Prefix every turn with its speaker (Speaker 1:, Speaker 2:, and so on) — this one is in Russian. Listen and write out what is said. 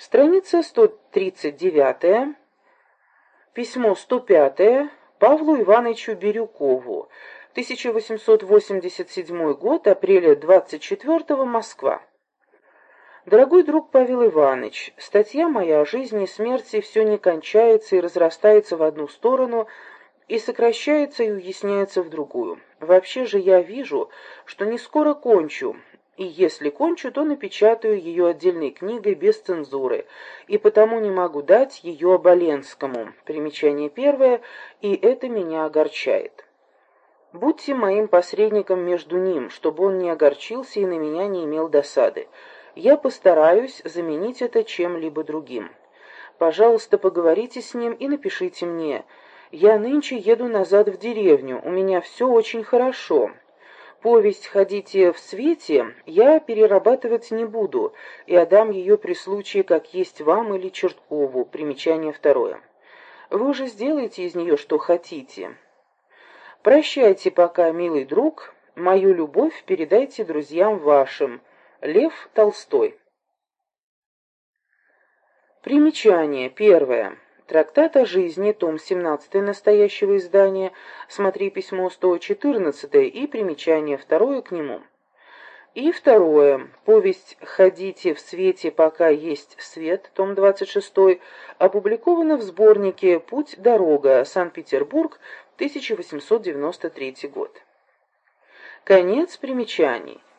Speaker 1: Страница 139, письмо 105 Павлу Ивановичу Бирюкову, 1887 год, апреля 24 Москва. Дорогой друг Павел Иванович, статья моя о жизни и смерти все не кончается и разрастается в одну сторону, и сокращается и уясняется в другую. Вообще же я вижу, что не скоро кончу, и если кончу, то напечатаю ее отдельной книгой без цензуры, и потому не могу дать ее Оболенскому. Примечание первое, и это меня огорчает. Будьте моим посредником между ним, чтобы он не огорчился и на меня не имел досады. Я постараюсь заменить это чем-либо другим. Пожалуйста, поговорите с ним и напишите мне. Я нынче еду назад в деревню, у меня все очень хорошо». Повесть «Ходите в свете» я перерабатывать не буду и отдам ее при случае, как есть вам или Черткову. Примечание второе. Вы уже сделаете из нее, что хотите. Прощайте пока, милый друг. Мою любовь передайте друзьям вашим. Лев Толстой. Примечание. Первое. Трактат о жизни, том 17 настоящего издания, смотри письмо 114 и примечание второе к нему. И второе. Повесть «Ходите в свете, пока есть свет», том 26, опубликована в сборнике «Путь-дорога. Санкт-Петербург, 1893 год». Конец примечаний.